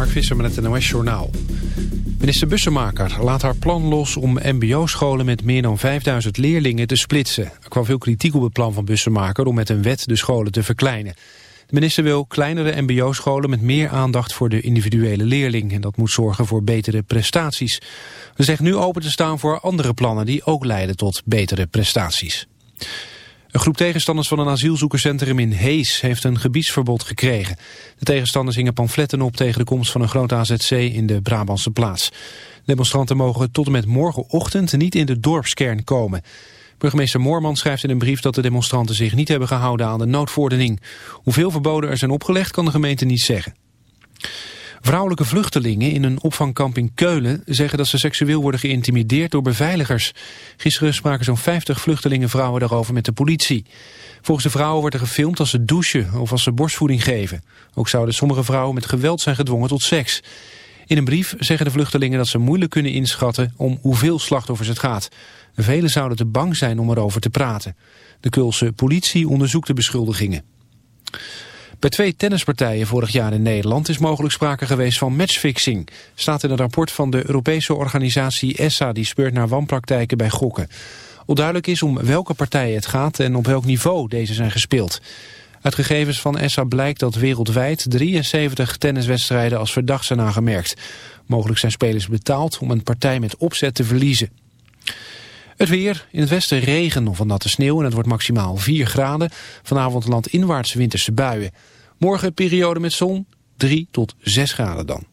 Mark Visser met het NOS Journaal. Minister Bussemaker laat haar plan los om mbo-scholen met meer dan 5000 leerlingen te splitsen. Er kwam veel kritiek op het plan van Bussemaker om met een wet de scholen te verkleinen. De minister wil kleinere mbo-scholen met meer aandacht voor de individuele leerling. En dat moet zorgen voor betere prestaties. Ze zegt nu open te staan voor andere plannen die ook leiden tot betere prestaties. Een groep tegenstanders van een asielzoekerscentrum in Hees heeft een gebiedsverbod gekregen. De tegenstanders hingen pamfletten op tegen de komst van een groot AZC in de Brabantse plaats. Demonstranten mogen tot en met morgenochtend niet in de dorpskern komen. Burgemeester Moorman schrijft in een brief dat de demonstranten zich niet hebben gehouden aan de noodverordening. Hoeveel verboden er zijn opgelegd kan de gemeente niet zeggen. Vrouwelijke vluchtelingen in een opvangkamp in Keulen zeggen dat ze seksueel worden geïntimideerd door beveiligers. Gisteren spraken zo'n 50 vluchtelingenvrouwen daarover met de politie. Volgens de vrouwen wordt er gefilmd als ze douchen of als ze borstvoeding geven. Ook zouden sommige vrouwen met geweld zijn gedwongen tot seks. In een brief zeggen de vluchtelingen dat ze moeilijk kunnen inschatten om hoeveel slachtoffers het gaat. Velen zouden te bang zijn om erover te praten. De Keulse politie onderzoekt de beschuldigingen. Bij twee tennispartijen vorig jaar in Nederland is mogelijk sprake geweest van matchfixing. Staat in een rapport van de Europese organisatie ESSA die speurt naar wanpraktijken bij gokken. Onduidelijk is om welke partijen het gaat en op welk niveau deze zijn gespeeld. Uit gegevens van ESSA blijkt dat wereldwijd 73 tenniswedstrijden als verdacht zijn aangemerkt. Mogelijk zijn spelers betaald om een partij met opzet te verliezen. Het weer, in het westen regen of een natte sneeuw en het wordt maximaal 4 graden. Vanavond landinwaarts winterse buien. Morgen periode met zon, 3 tot 6 graden dan.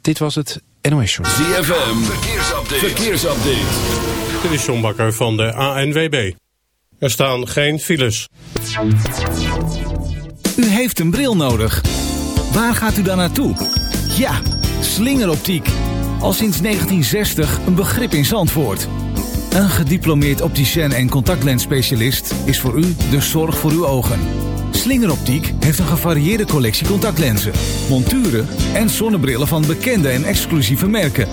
Dit was het NOS Show. ZFM, verkeersupdate. verkeersupdate. Dit is John Bakker van de ANWB. Er staan geen files. U heeft een bril nodig. Waar gaat u dan naartoe? Ja, slingeroptiek. Al sinds 1960 een begrip in Zandvoort. Een gediplomeerd opticien en contactlensspecialist is voor u de zorg voor uw ogen. Slingeroptiek heeft een gevarieerde collectie contactlenzen, monturen en zonnebrillen van bekende en exclusieve merken.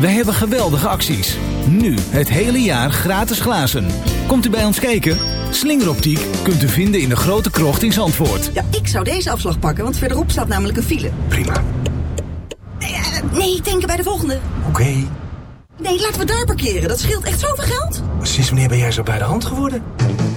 Wij hebben geweldige acties. Nu het hele jaar gratis glazen. Komt u bij ons kijken? Slingeroptiek kunt u vinden in de grote krocht in Zandvoort. Ja, ik zou deze afslag pakken, want verderop staat namelijk een file. Prima. Nee, uh, nee ik denk bij de volgende. Oké. Nee, laten we daar parkeren. Dat scheelt echt zoveel geld. Sinds wanneer ben jij zo bij de hand geworden?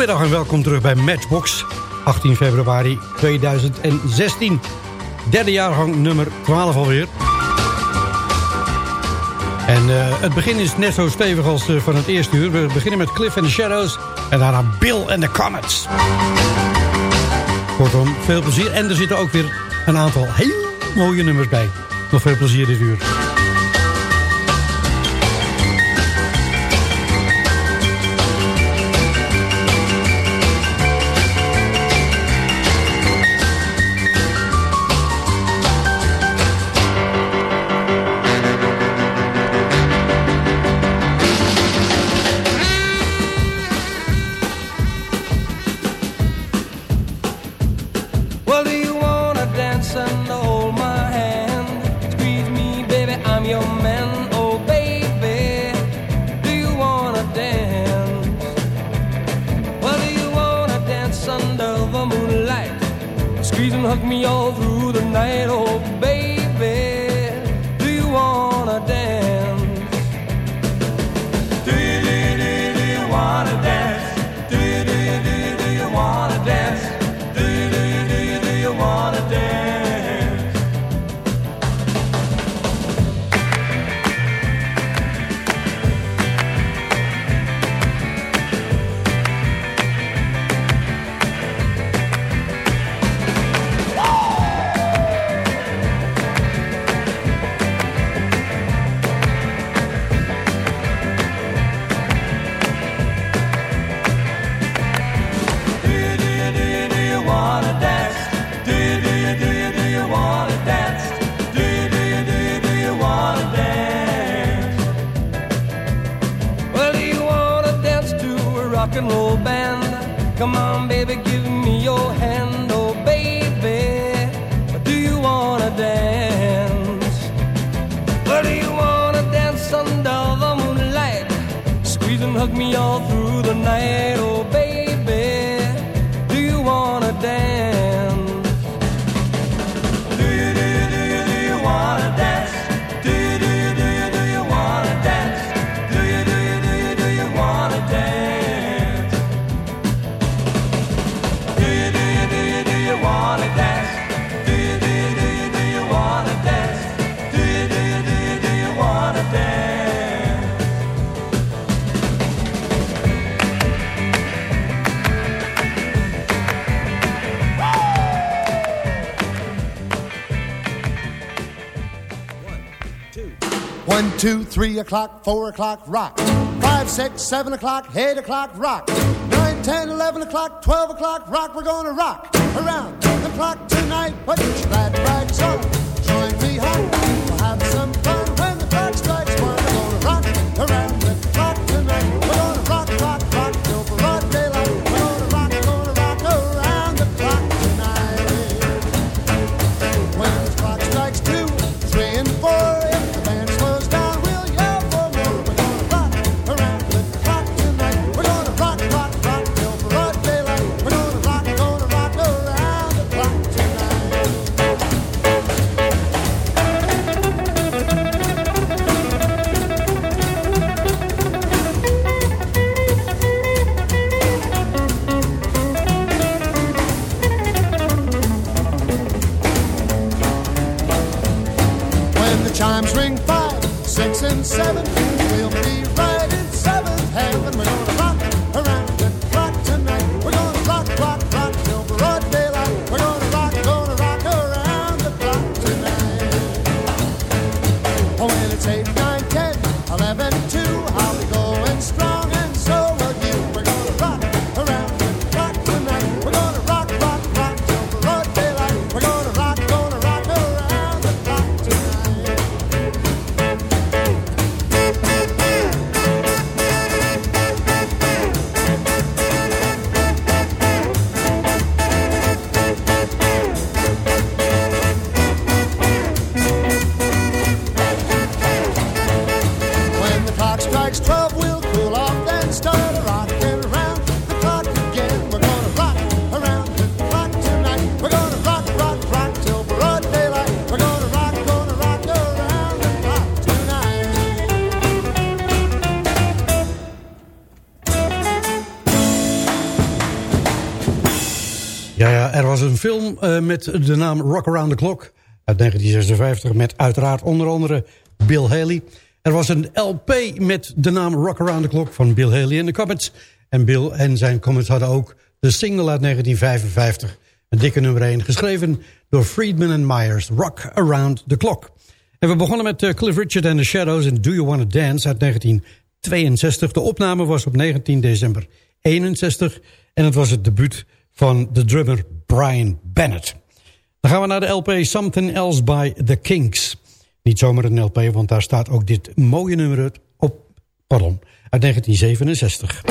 Goedemiddag en welkom terug bij Matchbox. 18 februari 2016. Derde jaargang nummer 12 alweer. En uh, het begin is net zo stevig als uh, van het eerste uur. We beginnen met Cliff and the Shadows. En daarna Bill and the Comets. Kortom, veel plezier. En er zitten ook weer een aantal heel mooie nummers bij. Nog veel plezier dit uur. Three o'clock, four o'clock, rock. Five, six, seven o'clock, eight o'clock, rock. Nine, ten, eleven o'clock, twelve o'clock, rock. We're gonna rock around the clock tonight. Put your glad rags on. Ja, ja, er was een film eh, met de naam Rock Around the Clock uit 1956... met uiteraard onder andere Bill Haley. Er was een LP met de naam Rock Around the Clock van Bill Haley en de Comets. En Bill en zijn Comets hadden ook de single uit 1955... Een dikke nummer 1, geschreven door Friedman en Myers. Rock Around the Clock. En we begonnen met eh, Cliff Richard and the Shadows in Do You Wanna Dance uit 1962. De opname was op 19 december 61 en het was het debuut van de drummer Brian Bennett. Dan gaan we naar de LP Something Else by The Kinks. Niet zomaar een LP, want daar staat ook dit mooie nummer op, pardon, uit 1967.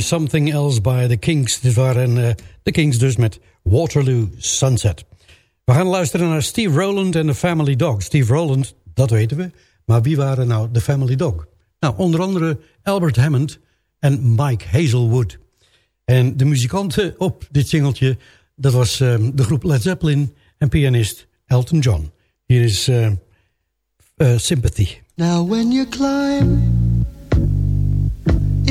Something Else by The Kings. Dit waren uh, The Kings dus met Waterloo Sunset. We gaan luisteren naar Steve Rowland en de Family Dog. Steve Rowland, dat weten we. Maar wie waren nou de Family Dog? Nou, onder andere Albert Hammond en Mike Hazelwood. En de muzikanten op dit singeltje... dat was uh, de groep Led Zeppelin en pianist Elton John. Hier is uh, Sympathy. Now when you climb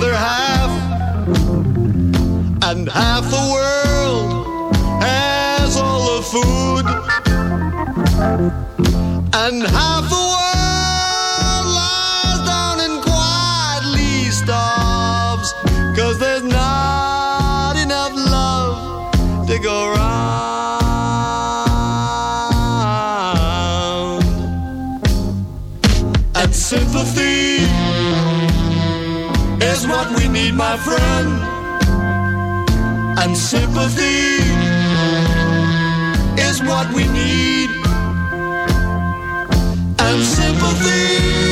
Other half, and half the world has all the food, and half the world lies down and quietly starves, cause there's not enough love to go around. And sympathy my friend. And sympathy is what we need. And sympathy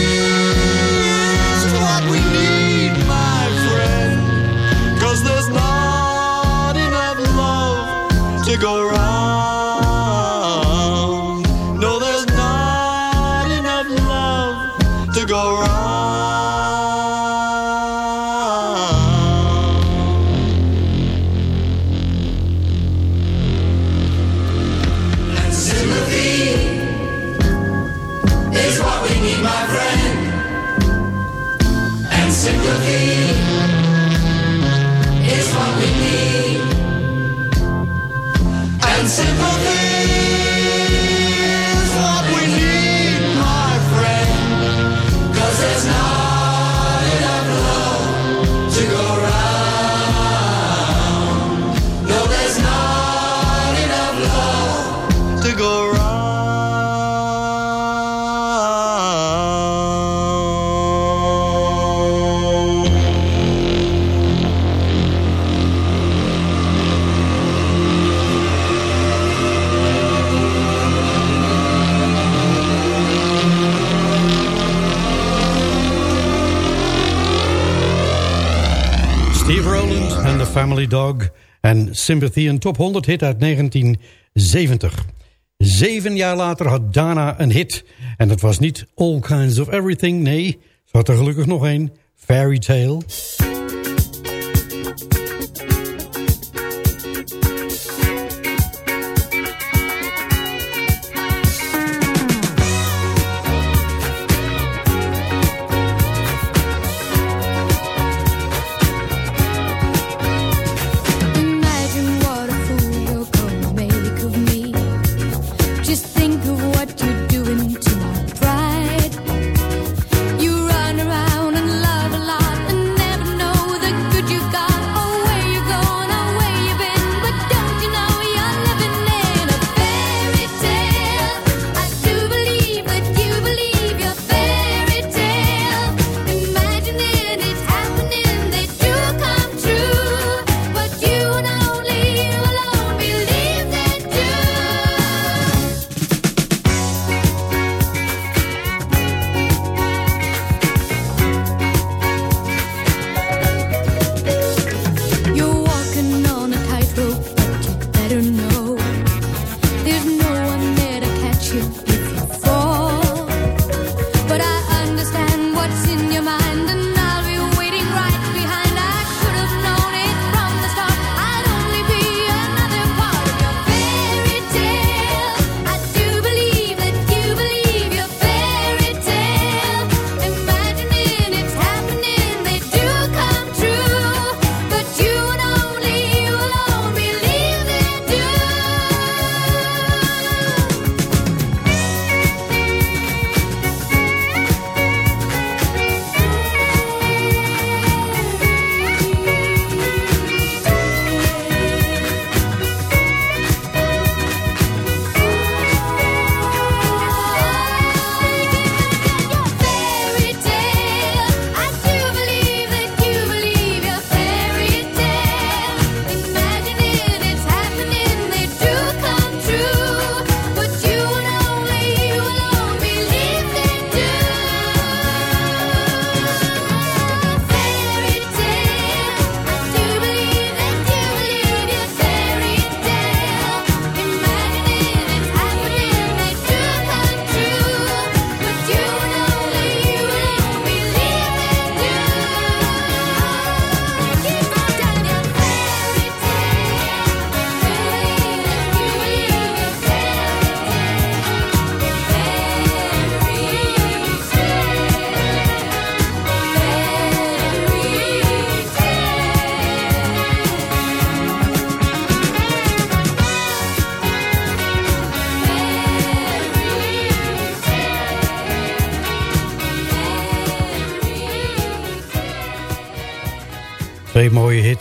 Family Dog en Sympathy, een top 100 hit uit 1970. Zeven jaar later had Dana een hit. En dat was niet All Kinds of Everything, nee, ze had er gelukkig nog een, Fairy Tale.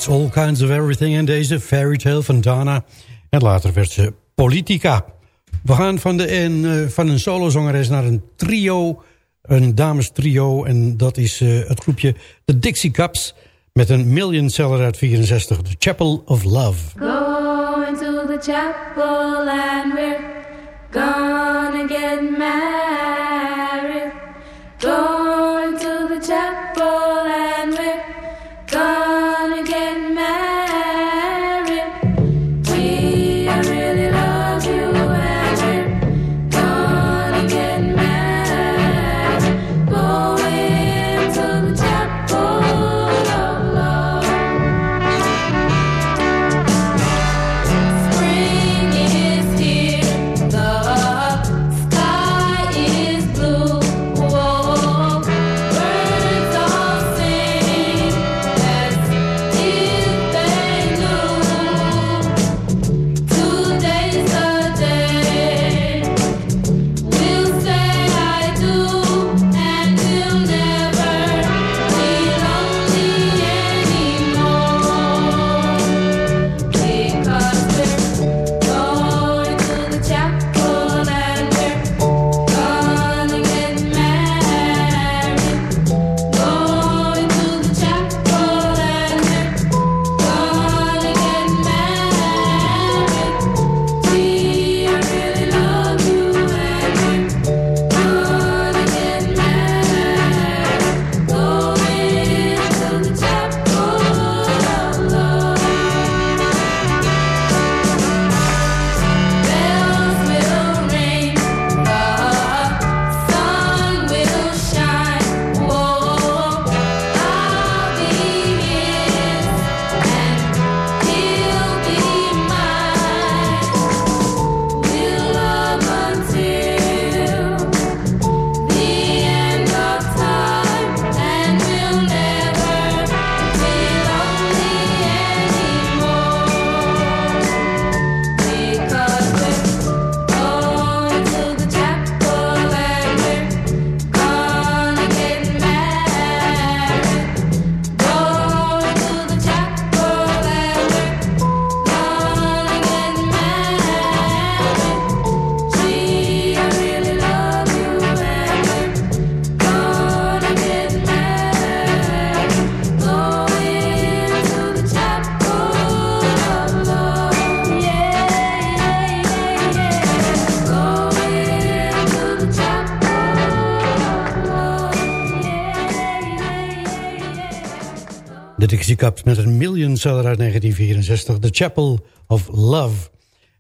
All Kinds of Everything... en deze Fairy Tale van Dana. En later werd ze Politica. We gaan van, de, een, uh, van een solozangeres naar een trio, een dames trio... en dat is uh, het groepje The Dixie Cups... met een million seller uit 64, The Chapel of Love. Go into the chapel and we're gonna get married. Met een million seller uit 1964, The Chapel of Love.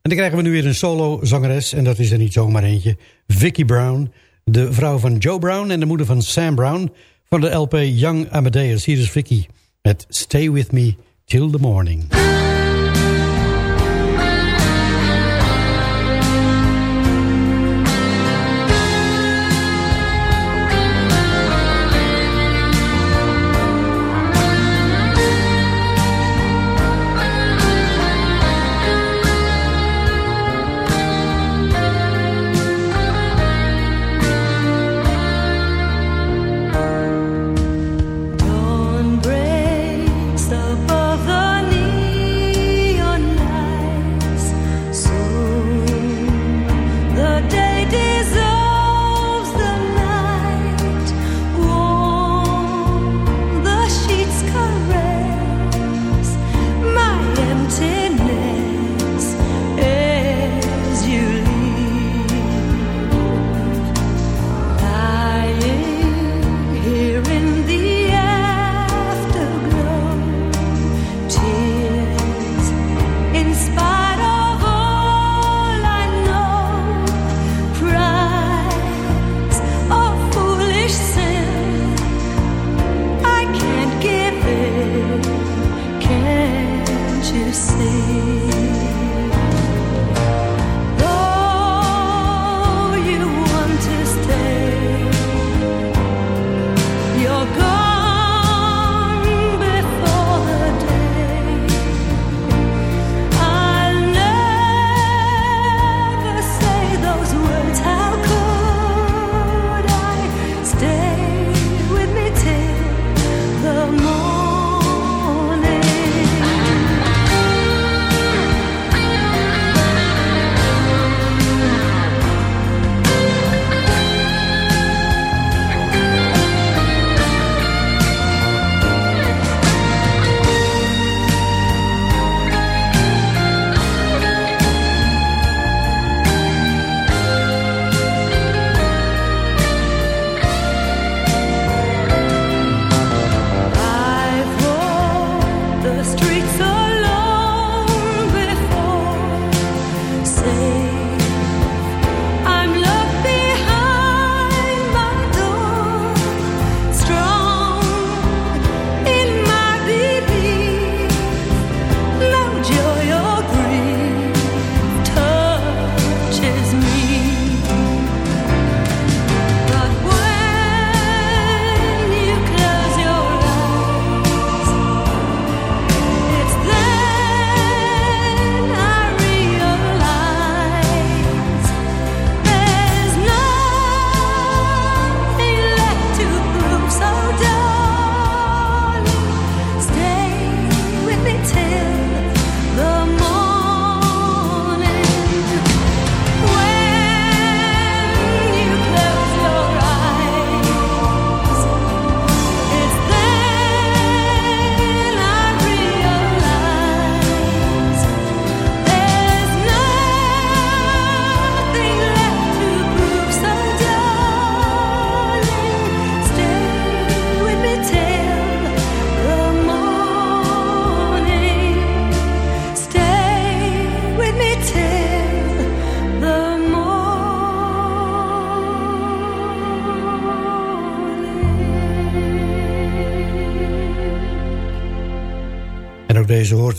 En dan krijgen we nu weer een solo-zangeres, en dat is er niet zomaar eentje. Vicky Brown, de vrouw van Joe Brown en de moeder van Sam Brown... van de LP Young Amadeus. Hier is Vicky met Stay With Me Till The Morning.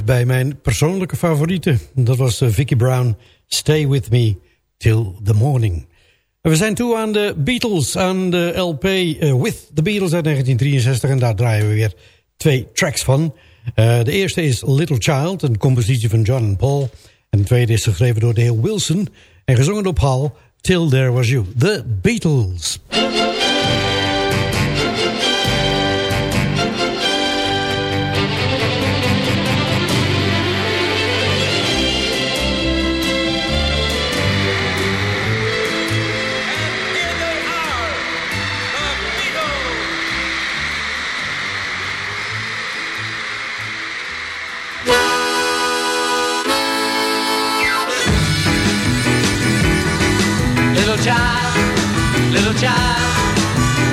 Bij mijn persoonlijke favorieten. Dat was uh, Vicky Brown, Stay With Me Till The Morning. we zijn toe aan de Beatles, aan de LP uh, With The Beatles uit 1963. En daar draaien we weer twee tracks van. Uh, de eerste is Little Child, een compositie van John en Paul. En de tweede is geschreven door heer Wilson en gezongen door Paul, Till There Was You. The Beatles. child, little child,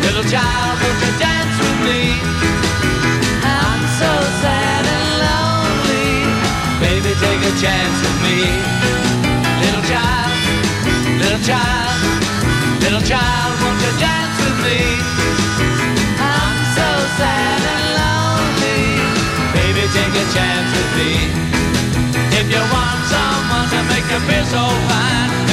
little child, won't you dance with me? I'm so sad and lonely. Baby, take a chance with me. Little child, little child, little child, won't you dance with me? I'm so sad and lonely. Baby, take a chance with me. If you want someone to make you feel so fine.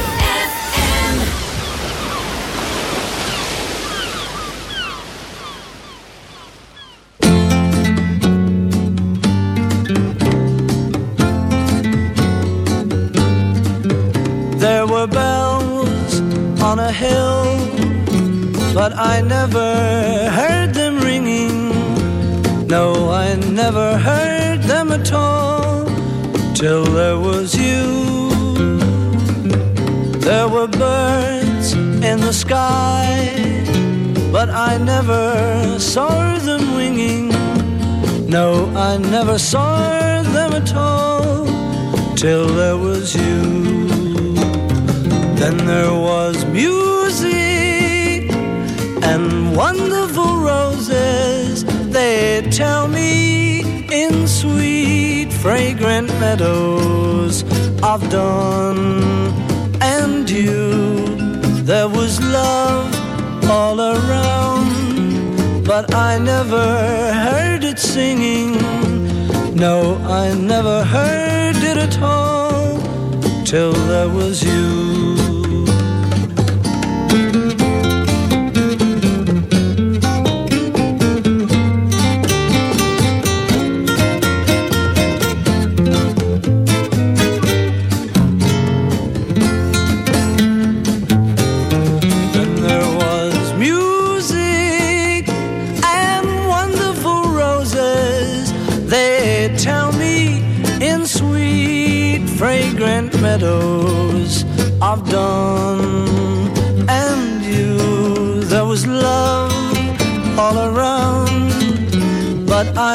hill, but I never heard them ringing. No, I never heard them at all till there was you. There were birds in the sky, but I never saw them winging. No, I never saw them at all till there was you. Then there was music and wonderful roses. They tell me in sweet, fragrant meadows of dawn and you. There was love all around, but I never heard it singing. No, I never heard it at all till there was you.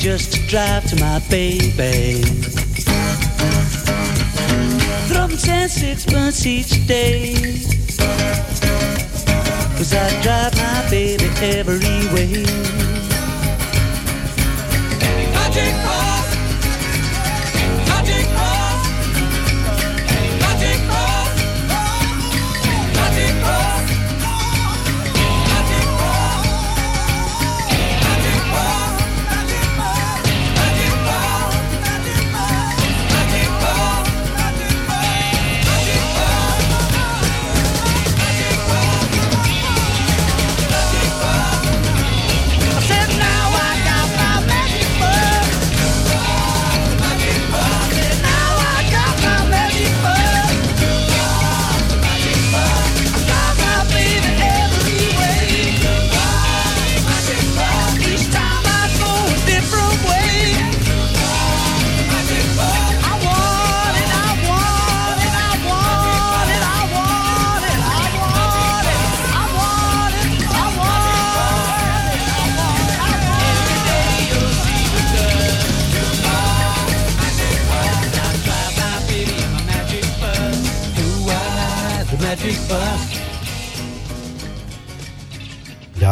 Just to drive to my baby. Dropping ten sixpence each day. Cause I drive my baby every way. Magic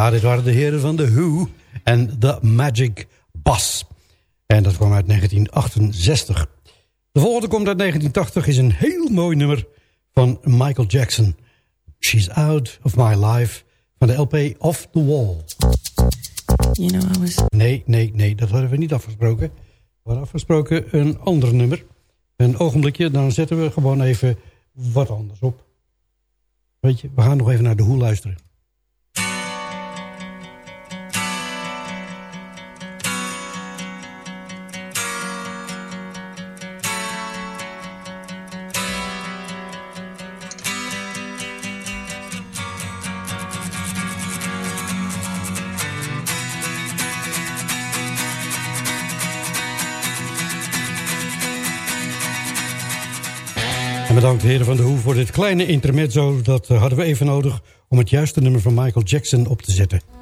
Ja, dit waren de heren van de Who en The Magic Bus. En dat kwam uit 1968. De volgende komt uit 1980, is een heel mooi nummer van Michael Jackson. She's Out of My Life van de LP Off the Wall. You know, I was... Nee, nee, nee, dat hadden we niet afgesproken. We hadden afgesproken een ander nummer. Een ogenblikje, dan zetten we gewoon even wat anders op. Weet je, we gaan nog even naar de Hoe luisteren. Bedankt heren van de Hoe voor dit kleine intermezzo. Dat eh, hadden we even nodig om het juiste nummer van Michael Jackson op te zetten.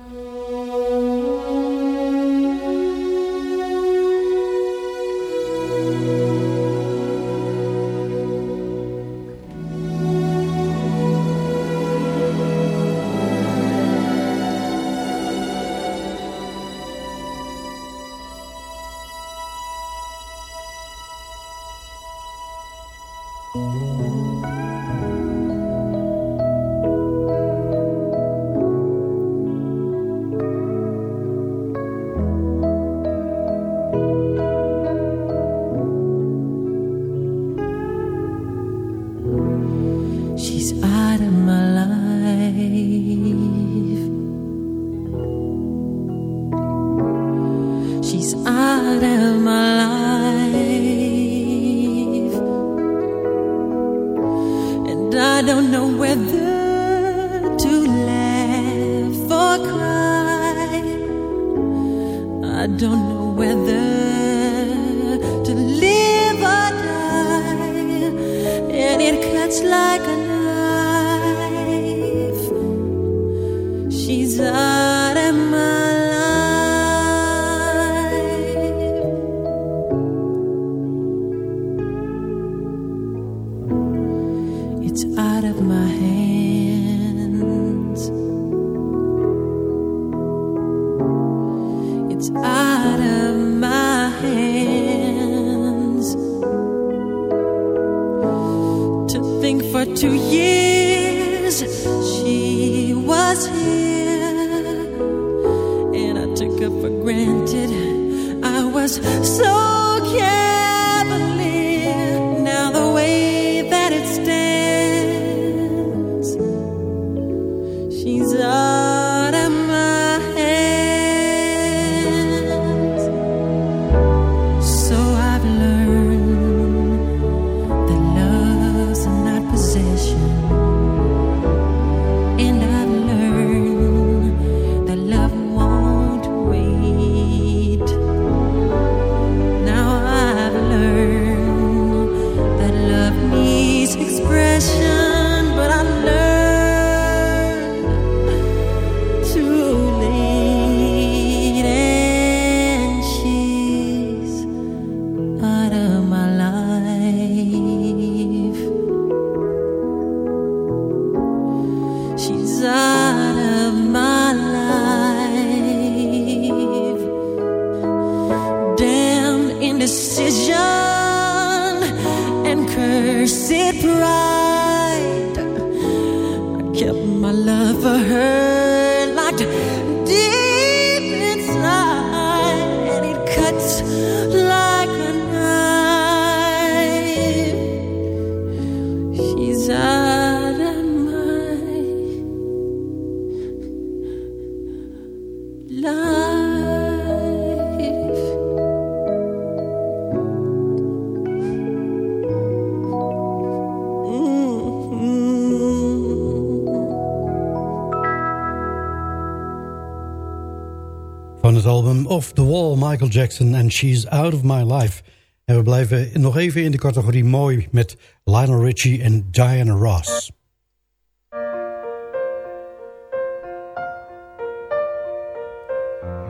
Off the wall, Michael Jackson and She's out of my life. En we blijven nog even in de categorie mooi met Lionel Richie en Diana Ross.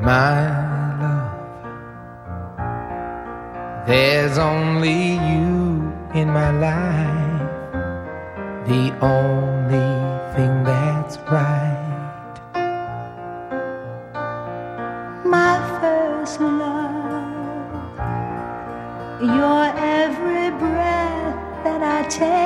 My love, there's only you in my life. The only thing that's right. take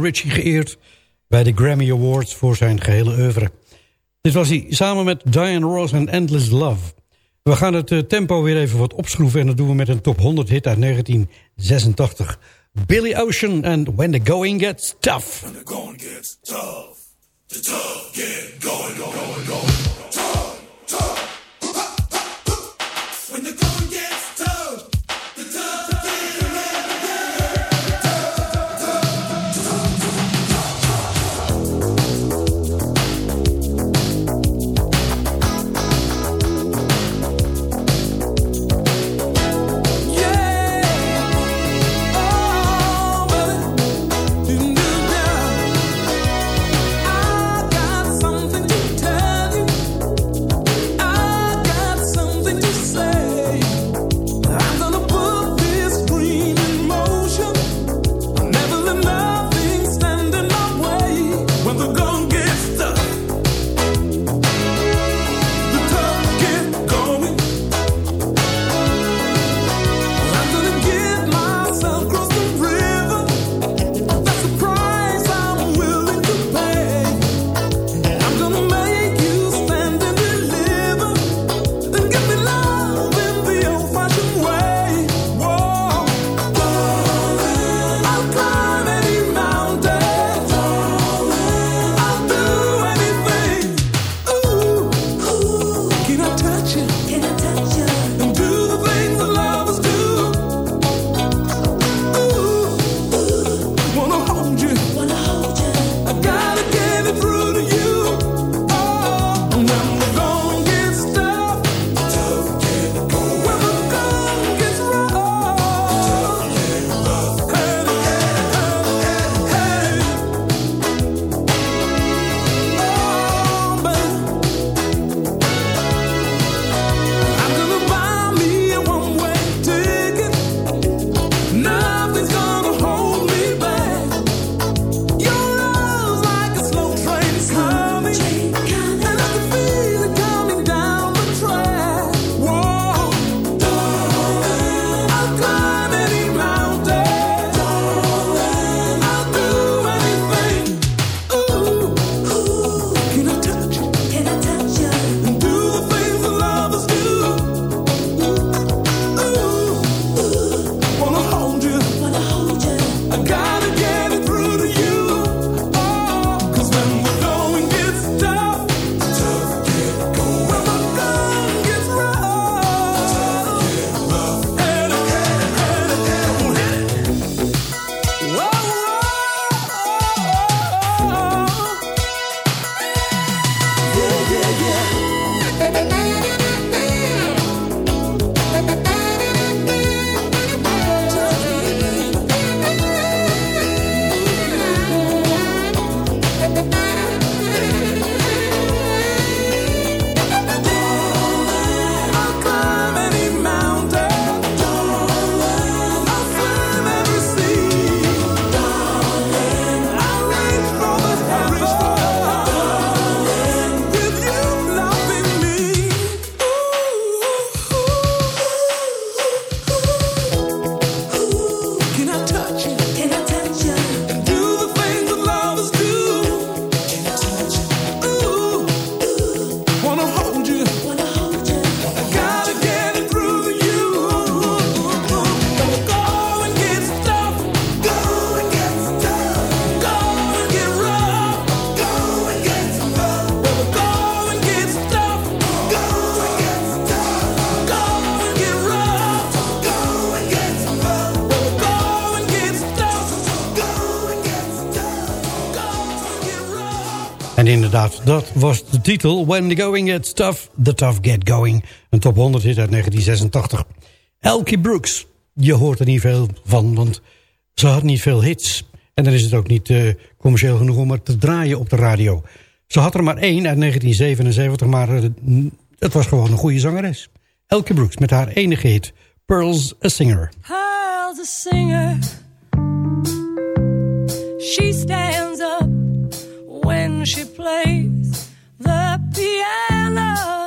Richie geëerd... bij de Grammy Awards voor zijn gehele oeuvre. Dit was hij samen met Diane Ross en Endless Love. We gaan het eh, tempo weer even wat opschroeven... en dat doen we met een top 100 hit uit 1986. Billy Ocean and When the Going Gets Tough. When the going gets tough, the tough get going, going, going, going. Tough, tough. Dat was de titel. When the going gets tough, the tough get going. Een top 100 hit uit 1986. Elkie Brooks. Je hoort er niet veel van, want ze had niet veel hits. En dan is het ook niet eh, commercieel genoeg om het te draaien op de radio. Ze had er maar één uit 1977, maar eh, het was gewoon een goede zangeres. Elke Brooks met haar enige hit, Pearl's a Singer. Pearl's a singer. She stands up when she plays. love.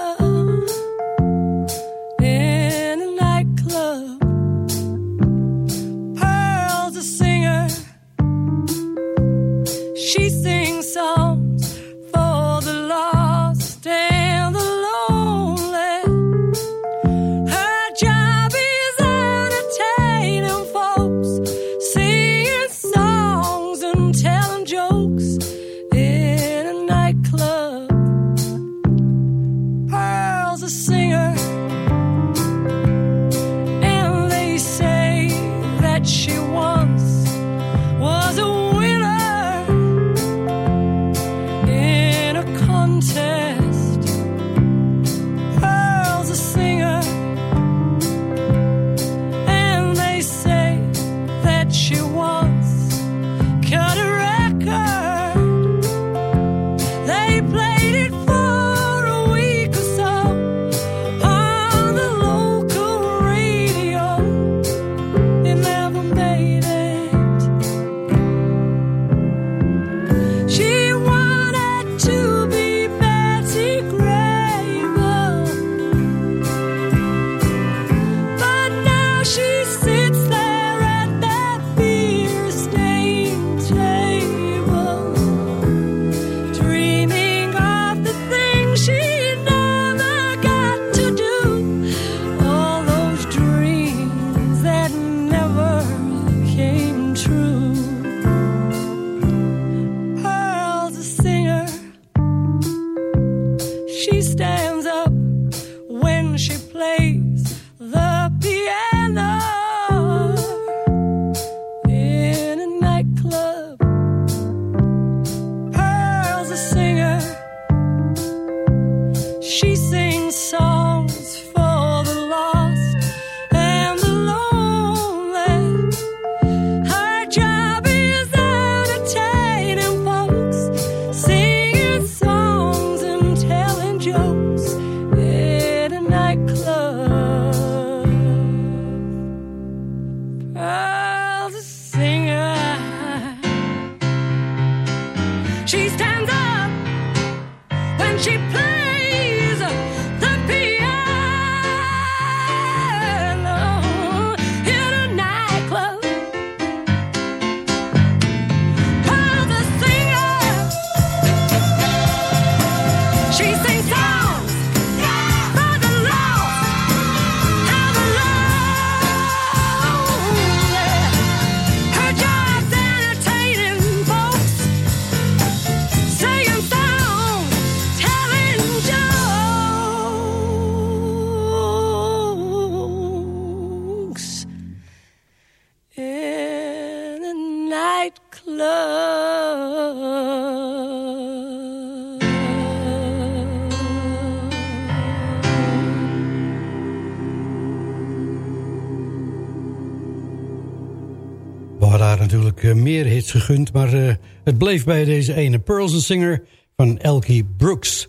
daar natuurlijk eh, meer hits gegund. Maar eh, het bleef bij deze ene Pearls Singer van Elkie Brooks.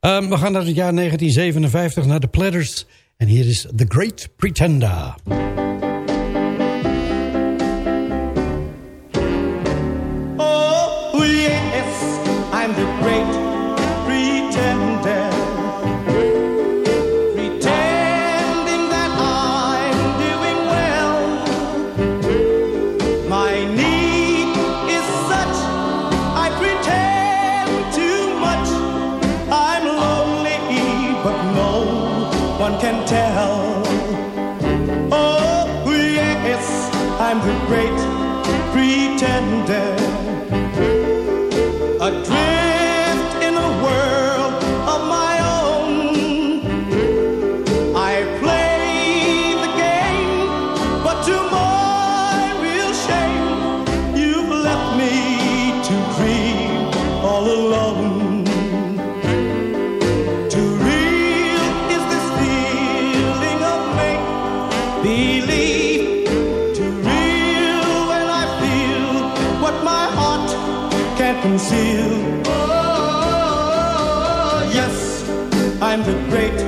Ehm, we gaan naar het jaar 1957, naar de Platters. En hier is The Great Pretender. the great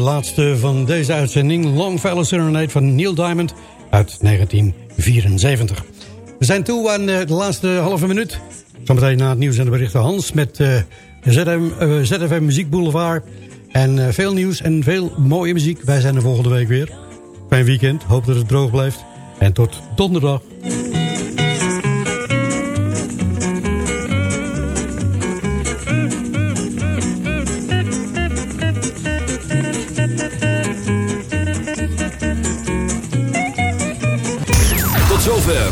Laatste van deze uitzending. Longfellow Serenade van Neil Diamond uit 1974. We zijn toe aan eh, de laatste halve minuut. Zometeen na het nieuws en de berichten Hans met eh, eh, ZFM Muziek Boulevard. En veel nieuws en veel mooie muziek. Wij zijn er volgende week weer. Fijn weekend. Hoop dat het droog blijft. En tot donderdag.